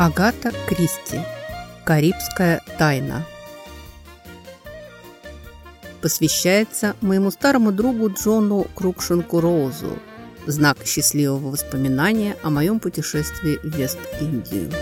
Агата Кристи. Карибская тайна. Посвящается моему старому другу Джону Крукшенку Роузу знак счастливого воспоминания о моем путешествии в Вест-Индию.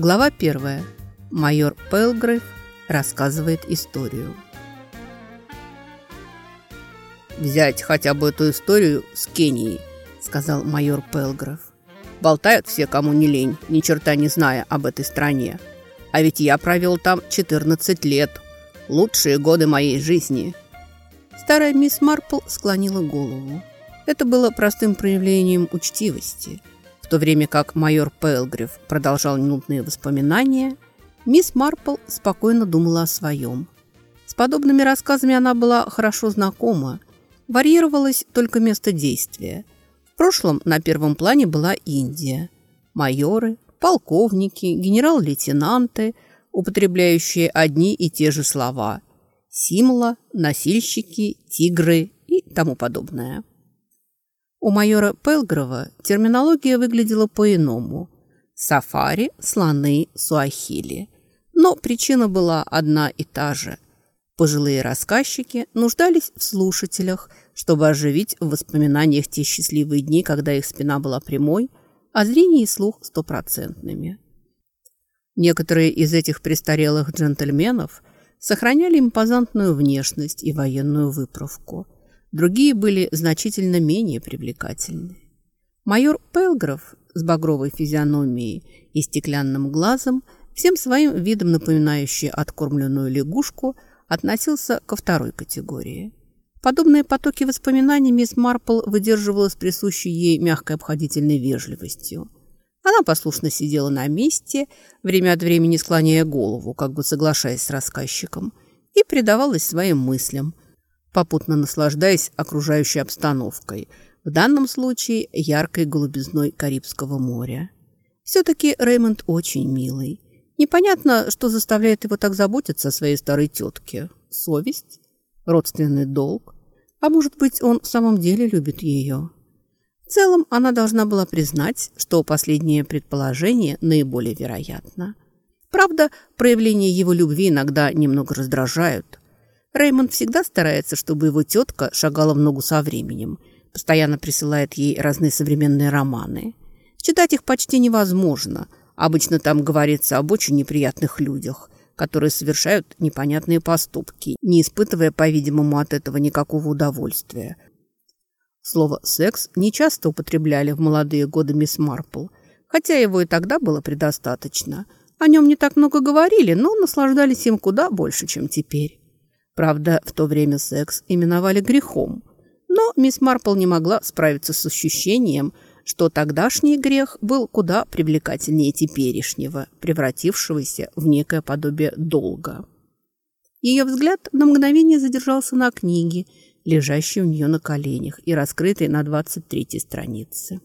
Глава первая. Майор Пелгрейв рассказывает историю. «Взять хотя бы эту историю с Кенией», — сказал майор Пелгрейв. «Болтают все, кому не лень, ни черта не зная об этой стране. А ведь я провел там 14 лет. Лучшие годы моей жизни». Старая мисс Марпл склонила голову. Это было простым проявлением учтивости — то время как майор Пелгрив продолжал нудные воспоминания, мисс Марпл спокойно думала о своем. С подобными рассказами она была хорошо знакома. Варьировалось только место действия. В прошлом на первом плане была Индия. Майоры, полковники, генерал-лейтенанты, употребляющие одни и те же слова. Симла, носильщики, тигры и тому подобное. У майора Пелгрова терминология выглядела по-иному. Сафари, слоны, суахили. Но причина была одна и та же. Пожилые рассказчики нуждались в слушателях, чтобы оживить в воспоминаниях те счастливые дни, когда их спина была прямой, а зрение и слух стопроцентными. Некоторые из этих престарелых джентльменов сохраняли импозантную внешность и военную выправку – Другие были значительно менее привлекательны. Майор Пелгров с багровой физиономией и стеклянным глазом, всем своим видом напоминающий откормленную лягушку, относился ко второй категории. Подобные потоки воспоминаний мисс Марпл выдерживала с присущей ей мягкой обходительной вежливостью. Она послушно сидела на месте, время от времени склоняя голову, как бы соглашаясь с рассказчиком, и предавалась своим мыслям, попутно наслаждаясь окружающей обстановкой, в данном случае яркой голубизной Карибского моря. Все-таки Реймонд очень милый. Непонятно, что заставляет его так заботиться о своей старой тетке. Совесть? Родственный долг? А может быть, он в самом деле любит ее? В целом, она должна была признать, что последнее предположение наиболее вероятно. Правда, проявления его любви иногда немного раздражают. Реймонд всегда старается, чтобы его тетка шагала в ногу со временем. Постоянно присылает ей разные современные романы. Читать их почти невозможно. Обычно там говорится об очень неприятных людях, которые совершают непонятные поступки, не испытывая, по-видимому, от этого никакого удовольствия. Слово «секс» нечасто употребляли в молодые годы мисс Марпл, хотя его и тогда было предостаточно. О нем не так много говорили, но наслаждались им куда больше, чем теперь. Правда, в то время секс именовали грехом. Но мисс Марпл не могла справиться с ощущением, что тогдашний грех был куда привлекательнее теперешнего, превратившегося в некое подобие долга. Ее взгляд на мгновение задержался на книге, лежащей у нее на коленях и раскрытой на 23-й странице.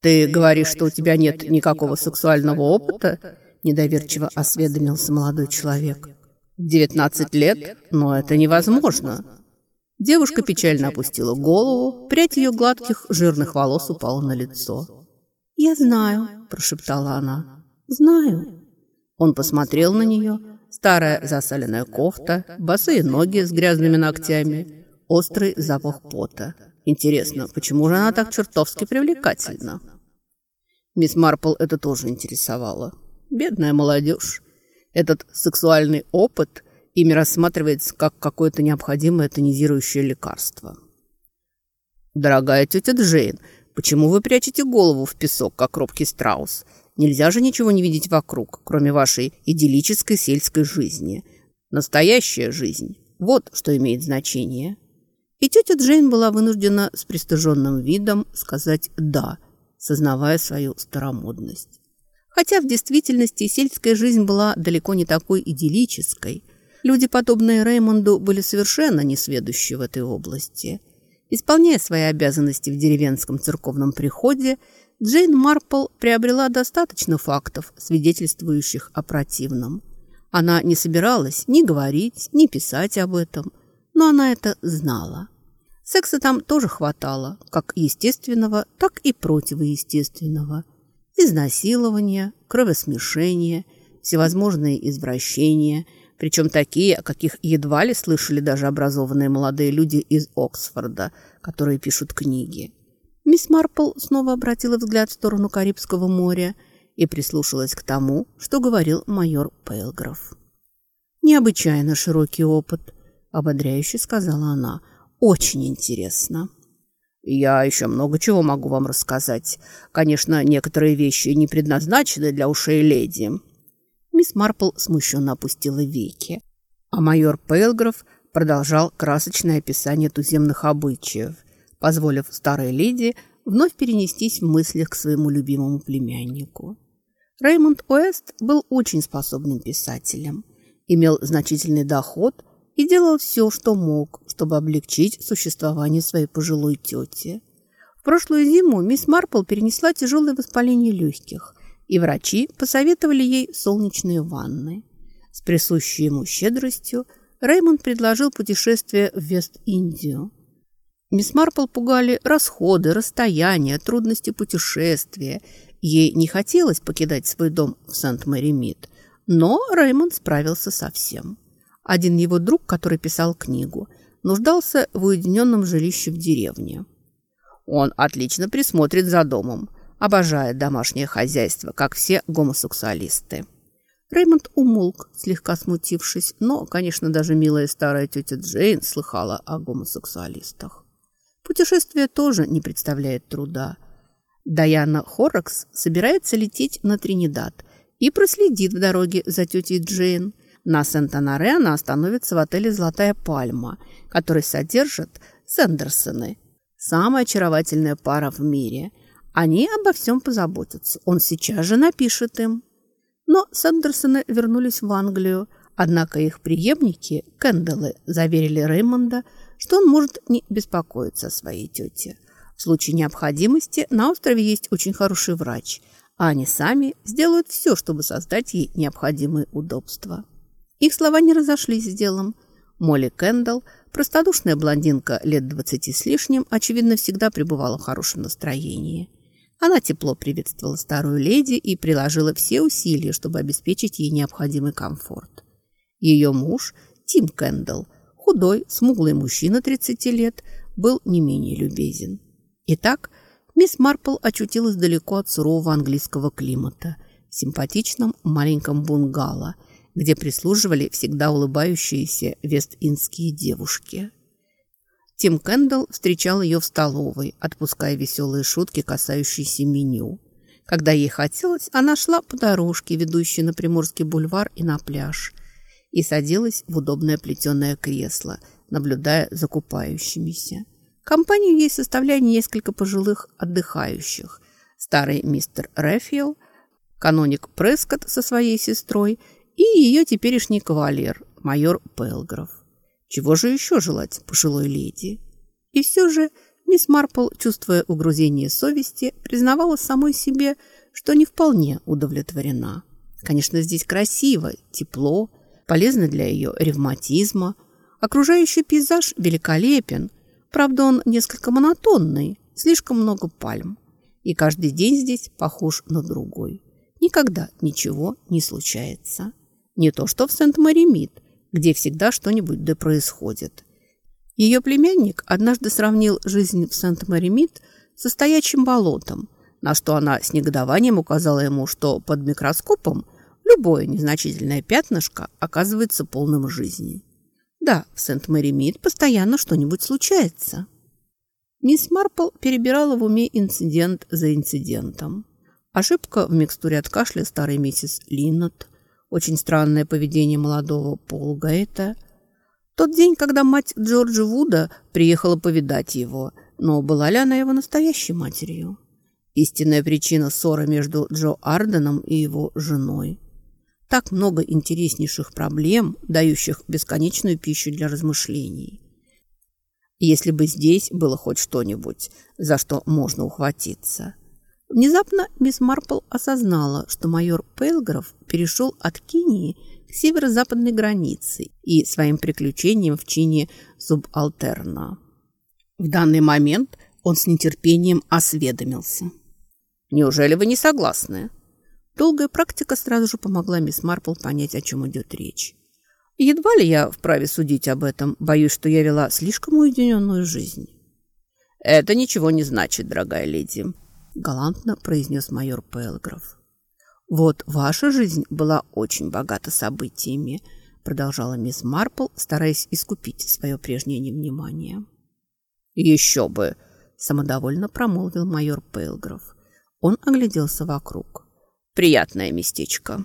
«Ты говоришь, что у тебя нет никакого сексуального опыта?» – недоверчиво осведомился молодой человек. Девятнадцать лет? Но это невозможно. Девушка печально опустила голову, прядь ее гладких жирных волос упала на лицо. «Я знаю», – прошептала она. «Знаю». Он посмотрел на нее. Старая засаленная кофта, босые ноги с грязными ногтями, острый запах пота. Интересно, почему же она так чертовски привлекательна? Мисс Марпл это тоже интересовало. Бедная молодежь. Этот сексуальный опыт ими рассматривается как какое-то необходимое тонизирующее лекарство. «Дорогая тетя Джейн, почему вы прячете голову в песок, как робкий страус? Нельзя же ничего не видеть вокруг, кроме вашей идиллической сельской жизни. Настоящая жизнь – вот что имеет значение». И тетя Джейн была вынуждена с пристыженным видом сказать «да», сознавая свою старомодность. Хотя в действительности сельская жизнь была далеко не такой идиллической. Люди, подобные Реймонду, были совершенно несведущи в этой области. Исполняя свои обязанности в деревенском церковном приходе, Джейн Марпл приобрела достаточно фактов, свидетельствующих о противном. Она не собиралась ни говорить, ни писать об этом, но она это знала. Секса там тоже хватало, как естественного, так и противоестественного. Изнасилования, кровосмешения, всевозможные извращения, причем такие, о каких едва ли слышали даже образованные молодые люди из Оксфорда, которые пишут книги. Мисс Марпл снова обратила взгляд в сторону Карибского моря и прислушалась к тому, что говорил майор Пейлграф. «Необычайно широкий опыт», — ободряюще сказала она, — очень интересно. Я еще много чего могу вам рассказать. Конечно, некоторые вещи не предназначены для ушей леди. Мисс Марпл смущенно опустила веки, а майор Пейлграф продолжал красочное описание туземных обычаев, позволив старой леди вновь перенестись в мыслях к своему любимому племяннику. Реймонд Уэст был очень способным писателем, имел значительный доход – и делал все, что мог, чтобы облегчить существование своей пожилой тети. В прошлую зиму мисс Марпл перенесла тяжелое воспаление легких, и врачи посоветовали ей солнечные ванны. С присущей ему щедростью Реймонд предложил путешествие в Вест-Индию. Мисс Марпл пугали расходы, расстояния, трудности путешествия. Ей не хотелось покидать свой дом в Сент-Мэри-Мид, но Реймонд справился со всем. Один его друг, который писал книгу, нуждался в уединенном жилище в деревне. Он отлично присмотрит за домом, обожает домашнее хозяйство, как все гомосексуалисты. Реймонд умолк, слегка смутившись, но, конечно, даже милая старая тетя Джейн слыхала о гомосексуалистах. Путешествие тоже не представляет труда. Даяна Хоррокс собирается лететь на Тринидад и проследит в дороге за тетей Джейн, на Сент-Анаре она остановится в отеле «Золотая пальма», который содержит Сэндерсоны. Самая очаровательная пара в мире. Они обо всем позаботятся. Он сейчас же напишет им. Но Сэндерсоны вернулись в Англию, однако их преемники, Кэндаллы, заверили Реймонда, что он может не беспокоиться о своей тете. В случае необходимости на острове есть очень хороший врач, а они сами сделают все, чтобы создать ей необходимые удобства. Их слова не разошлись с делом. Молли Кэндалл, простодушная блондинка лет двадцати с лишним, очевидно, всегда пребывала в хорошем настроении. Она тепло приветствовала старую леди и приложила все усилия, чтобы обеспечить ей необходимый комфорт. Ее муж, Тим Кэндалл, худой, смуглый мужчина 30 лет, был не менее любезен. Итак, мисс Марпл очутилась далеко от сурового английского климата, в симпатичном маленьком бунгало – где прислуживали всегда улыбающиеся вест-индские девушки. Тим Кэндалл встречал ее в столовой, отпуская веселые шутки, касающиеся меню. Когда ей хотелось, она шла по дорожке, ведущей на Приморский бульвар и на пляж, и садилась в удобное плетеное кресло, наблюдая за купающимися. Компанию ей составляли несколько пожилых отдыхающих. Старый мистер Рэфиэл, каноник Прескотт со своей сестрой и ее теперешний кавалер, майор Пелгров. Чего же еще желать пожилой леди? И все же мисс Марпл, чувствуя угрузение совести, признавала самой себе, что не вполне удовлетворена. Конечно, здесь красиво, тепло, полезно для ее ревматизма. Окружающий пейзаж великолепен, правда, он несколько монотонный, слишком много пальм. И каждый день здесь похож на другой. Никогда ничего не случается. Не то что в Сент-Мари-Мид, где всегда что-нибудь да происходит. Ее племянник однажды сравнил жизнь в Сент-Мари-Мид со стоячим болотом, на что она с негодованием указала ему, что под микроскопом любое незначительное пятнышко оказывается полным жизни. Да, в Сент-Мари-Мид постоянно что-нибудь случается. Мисс Марпл перебирала в уме инцидент за инцидентом. Ошибка в микстуре от кашля старой миссис Линнет, очень странное поведение молодого Полгайта. Тот день, когда мать Джорджа Вуда приехала повидать его, но была ли она его настоящей матерью? Истинная причина ссоры между Джо Арденом и его женой. Так много интереснейших проблем, дающих бесконечную пищу для размышлений. Если бы здесь было хоть что-нибудь, за что можно ухватиться. Внезапно мисс Марпл осознала, что майор Пейлгров перешел от Кении к северо-западной границе и своим приключениям в чине субалтерна. В данный момент он с нетерпением осведомился. «Неужели вы не согласны?» Долгая практика сразу же помогла мисс Марпл понять, о чем идет речь. Едва ли я вправе судить об этом, боюсь, что я вела слишком уединенную жизнь. «Это ничего не значит, дорогая леди», — галантно произнес майор Пелгров. «Вот ваша жизнь была очень богата событиями», — продолжала мисс Марпл, стараясь искупить свое прежнее невнимание. «Еще бы!» — самодовольно промолвил майор Пейлгров. Он огляделся вокруг. «Приятное местечко».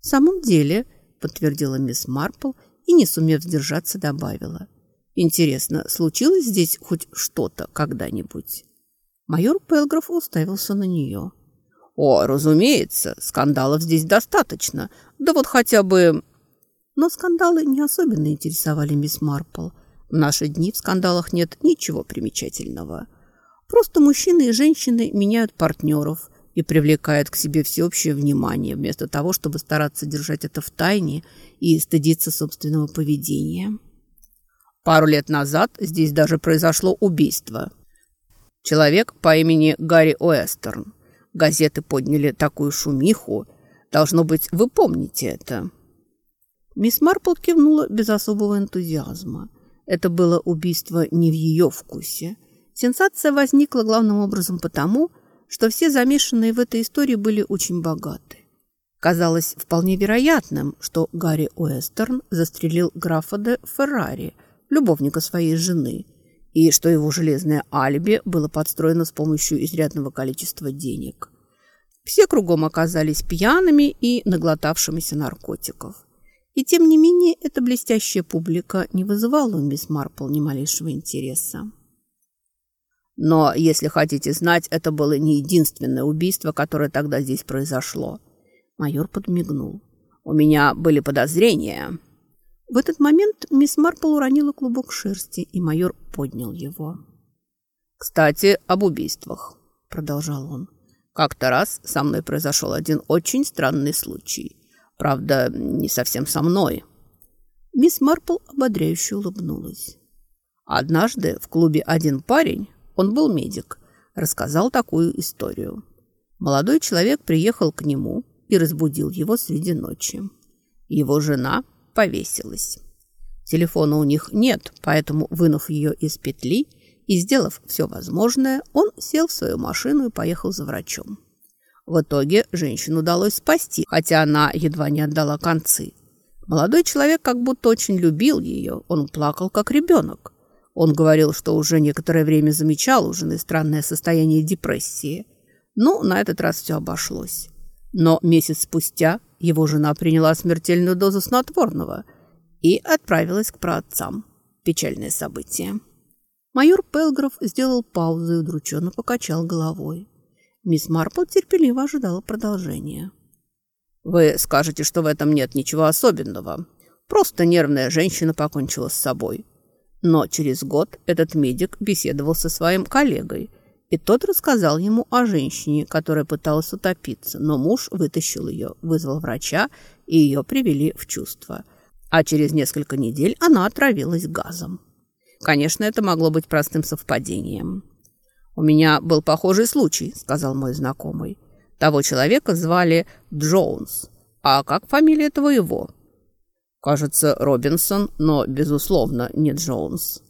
«В самом деле», — подтвердила мисс Марпл и, не сумев сдержаться, добавила. «Интересно, случилось здесь хоть что-то когда-нибудь?» Майор Пелгров уставился на нее. «О, разумеется, скандалов здесь достаточно. Да вот хотя бы...» Но скандалы не особенно интересовали мисс Марпл. В наши дни в скандалах нет ничего примечательного. Просто мужчины и женщины меняют партнеров и привлекают к себе всеобщее внимание, вместо того, чтобы стараться держать это в тайне и стыдиться собственного поведения. Пару лет назад здесь даже произошло убийство. Человек по имени Гарри Уэстерн – Газеты подняли такую шумиху. Должно быть, вы помните это». Мисс Марпл кивнула без особого энтузиазма. Это было убийство не в ее вкусе. Сенсация возникла главным образом потому, что все замешанные в этой истории были очень богаты. Казалось вполне вероятным, что Гарри Уэстерн застрелил графа де Феррари, любовника своей жены, и что его железное алиби было подстроено с помощью изрядного количества денег. Все кругом оказались пьяными и наглотавшимися наркотиков. И тем не менее эта блестящая публика не вызывала у мисс Марпл ни малейшего интереса. Но, если хотите знать, это было не единственное убийство, которое тогда здесь произошло. Майор подмигнул. У меня были подозрения. В этот момент мисс Марпл уронила клубок шерсти, и майор поднял его. «Кстати, об убийствах», — продолжал он. «Как-то раз со мной произошел один очень странный случай. Правда, не совсем со мной». Мисс Марпл ободряюще улыбнулась. Однажды в клубе один парень, он был медик, рассказал такую историю. Молодой человек приехал к нему и разбудил его среди ночи. Его жена повесилась. Телефона у них нет, поэтому, вынув ее из петли и сделав все возможное, он сел в свою машину и поехал за врачом. В итоге женщину удалось спасти, хотя она едва не отдала концы. Молодой человек как будто очень любил ее, он плакал как ребенок. Он говорил, что уже некоторое время замечал у жены странное состояние депрессии. Ну, на этот раз все обошлось. Но месяц спустя его жена приняла смертельную дозу снотворного и отправилась к праотцам. Печальное событие. Майор Пелгров сделал паузу и удрученно покачал головой. Мисс Марпл терпеливо ожидала продолжения. «Вы скажете, что в этом нет ничего особенного. Просто нервная женщина покончила с собой. Но через год этот медик беседовал со своим коллегой – и тот рассказал ему о женщине, которая пыталась утопиться, но муж вытащил ее, вызвал врача, и ее привели в чувство. А через несколько недель она отравилась газом. Конечно, это могло быть простым совпадением. «У меня был похожий случай», — сказал мой знакомый. «Того человека звали Джонс. А как фамилия этого его?» «Кажется, Робинсон, но, безусловно, не Джонс».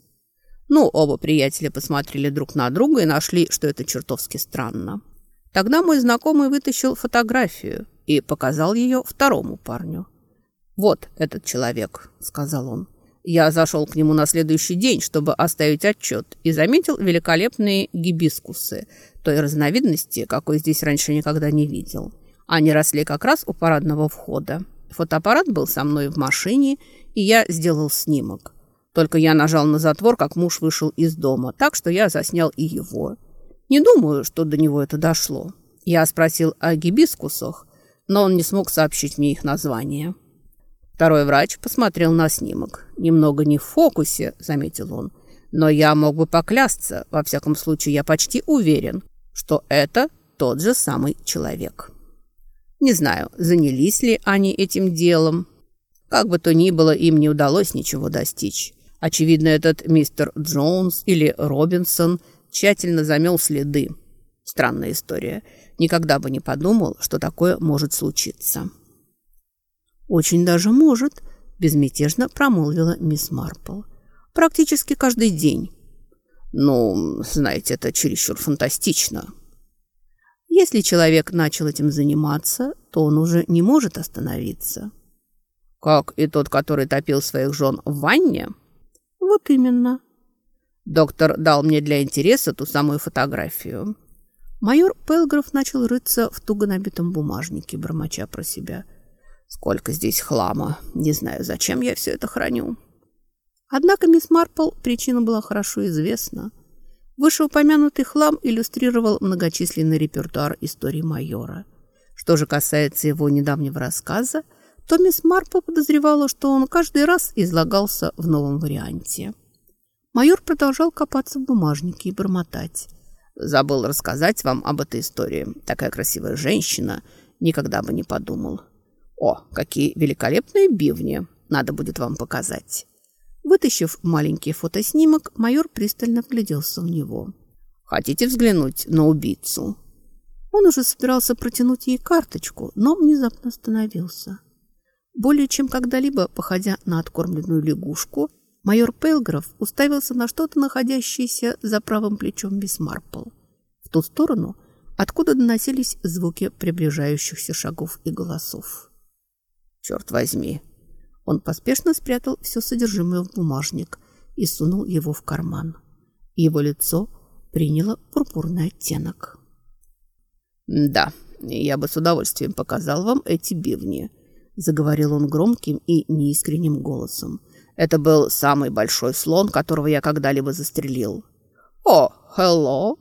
Ну, оба приятеля посмотрели друг на друга и нашли, что это чертовски странно. Тогда мой знакомый вытащил фотографию и показал ее второму парню. «Вот этот человек», — сказал он. Я зашел к нему на следующий день, чтобы оставить отчет, и заметил великолепные гибискусы, той разновидности, какой здесь раньше никогда не видел. Они росли как раз у парадного входа. Фотоаппарат был со мной в машине, и я сделал снимок. Только я нажал на затвор, как муж вышел из дома, так что я заснял и его. Не думаю, что до него это дошло. Я спросил о гибискусах, но он не смог сообщить мне их название. Второй врач посмотрел на снимок. «Немного не в фокусе», — заметил он. «Но я мог бы поклясться, во всяком случае, я почти уверен, что это тот же самый человек. Не знаю, занялись ли они этим делом. Как бы то ни было, им не удалось ничего достичь. Очевидно, этот мистер Джонс или Робинсон тщательно замел следы. Странная история. Никогда бы не подумал, что такое может случиться. «Очень даже может», – безмятежно промолвила мисс Марпл. «Практически каждый день». «Ну, знаете, это чересчур фантастично», если человек начал этим заниматься, то он уже не может остановиться. Как и тот, который топил своих жен в ванне? Вот именно. Доктор дал мне для интереса ту самую фотографию. Майор Пелгров начал рыться в туго набитом бумажнике, бормоча про себя. Сколько здесь хлама. Не знаю, зачем я все это храню. Однако мисс Марпл причина была хорошо известна – Вышеупомянутый хлам иллюстрировал многочисленный репертуар истории майора. Что же касается его недавнего рассказа, то мисс Марпл подозревала, что он каждый раз излагался в новом варианте. Майор продолжал копаться в бумажнике и бормотать. «Забыл рассказать вам об этой истории. Такая красивая женщина. Никогда бы не подумал. О, какие великолепные бивни! Надо будет вам показать». Вытащив маленький фотоснимок, майор пристально вгляделся в него. «Хотите взглянуть на убийцу?» Он уже собирался протянуть ей карточку, но внезапно остановился. Более чем когда-либо, походя на откормленную лягушку, майор Пейлгров уставился на что-то, находящееся за правым плечом мисс Марпл. В ту сторону, откуда доносились звуки приближающихся шагов и голосов. «Черт возьми!» Он поспешно спрятал все содержимое в бумажник и сунул его в карман. Его лицо приняло пурпурный оттенок. «Да, я бы с удовольствием показал вам эти бивни», заговорил он громким и неискренним голосом. «Это был самый большой слон, которого я когда-либо застрелил». «О, hello!»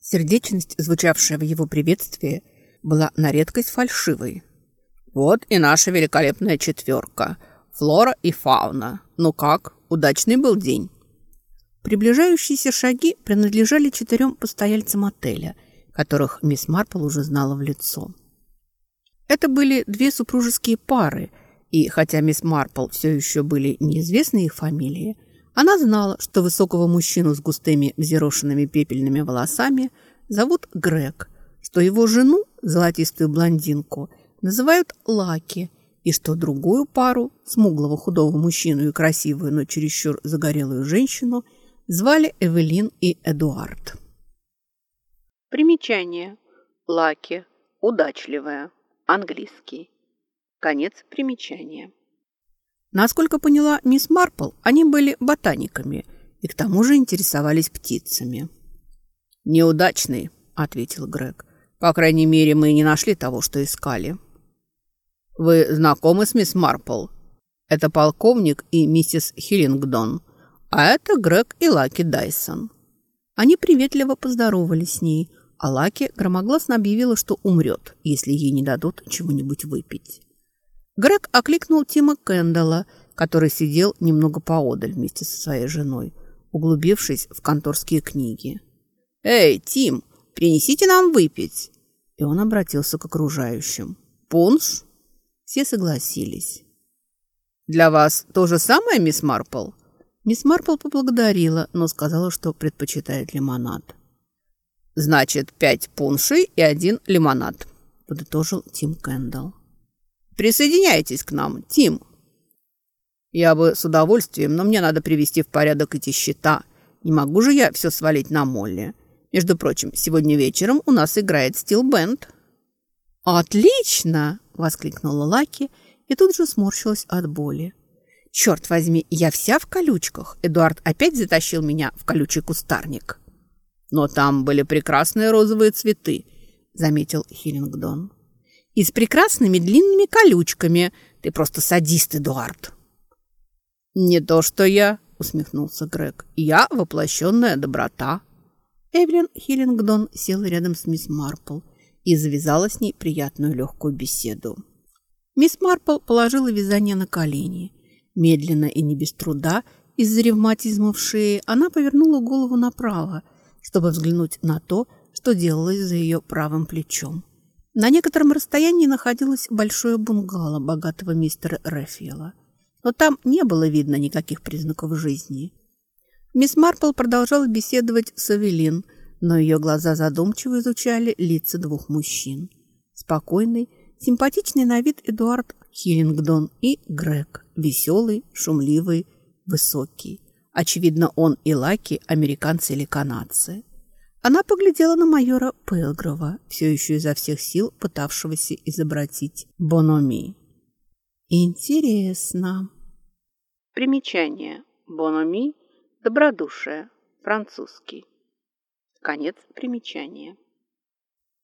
Сердечность, звучавшая в его приветствии, была на редкость фальшивой. «Вот и наша великолепная четверка. Флора и фауна. Ну как, удачный был день?» Приближающиеся шаги принадлежали четырем постояльцам отеля, которых мисс Марпл уже знала в лицо. Это были две супружеские пары, и хотя мисс Марпл все еще были неизвестны их фамилии, она знала, что высокого мужчину с густыми взъерошенными пепельными волосами зовут Грег, что его жену, золотистую блондинку, называют Лаки – и что другую пару, смуглого худого мужчину и красивую, но чересчур загорелую женщину, звали Эвелин и Эдуард. Примечание. Лаки. Удачливая. Английский. Конец примечания. Насколько поняла мисс Марпл, они были ботаниками и к тому же интересовались птицами. «Неудачный», — ответил Грег. «По крайней мере, мы не нашли того, что искали». «Вы знакомы с мисс Марпл? Это полковник и миссис Хиллингдон, а это Грег и Лаки Дайсон». Они приветливо поздоровались с ней, а Лаки громогласно объявила, что умрет, если ей не дадут чего-нибудь выпить. Грег окликнул Тима Кэндалла, который сидел немного поодаль вместе со своей женой, углубившись в конторские книги. «Эй, Тим, принесите нам выпить!» И он обратился к окружающим. «Пунш?» Все согласились. «Для вас то же самое, мисс Марпл?» Мисс Марпл поблагодарила, но сказала, что предпочитает лимонад. «Значит, пять пуншей и один лимонад», – подытожил Тим Кэндалл. «Присоединяйтесь к нам, Тим». «Я бы с удовольствием, но мне надо привести в порядок эти счета. Не могу же я все свалить на Молли. Между прочим, сегодня вечером у нас играет стил-бенд». «Отлично!» – воскликнула Лаки и тут же сморщилась от боли. «Черт возьми, я вся в колючках. Эдуард опять затащил меня в колючий кустарник». «Но там были прекрасные розовые цветы», – заметил Хиллингдон. «И с прекрасными длинными колючками. Ты просто садист, Эдуард». «Не то, что я», – усмехнулся Грег. «Я воплощенная доброта». Эвелин Хиллингдон села рядом с мисс Марпл – и завязала с ней приятную легкую беседу. Мисс Марпл положила вязание на колени. Медленно и не без труда, из-за ревматизма в шее, она повернула голову направо, чтобы взглянуть на то, что делалось за ее правым плечом. На некотором расстоянии находилось большое бунгало богатого мистера Рафиэла, но там не было видно никаких признаков жизни. Мисс Марпл продолжала беседовать с Авелин, но ее глаза задумчиво изучали лица двух мужчин. Спокойный, симпатичный на вид Эдуард Хиллингдон и Грег, веселый, шумливый, высокий. Очевидно, он и Лаки – американцы или канадцы. Она поглядела на майора Пелгрова, все еще изо всех сил пытавшегося изобразить Бономи. «Интересно». Примечание. Бономи – добродушие, французский. Конец примечания.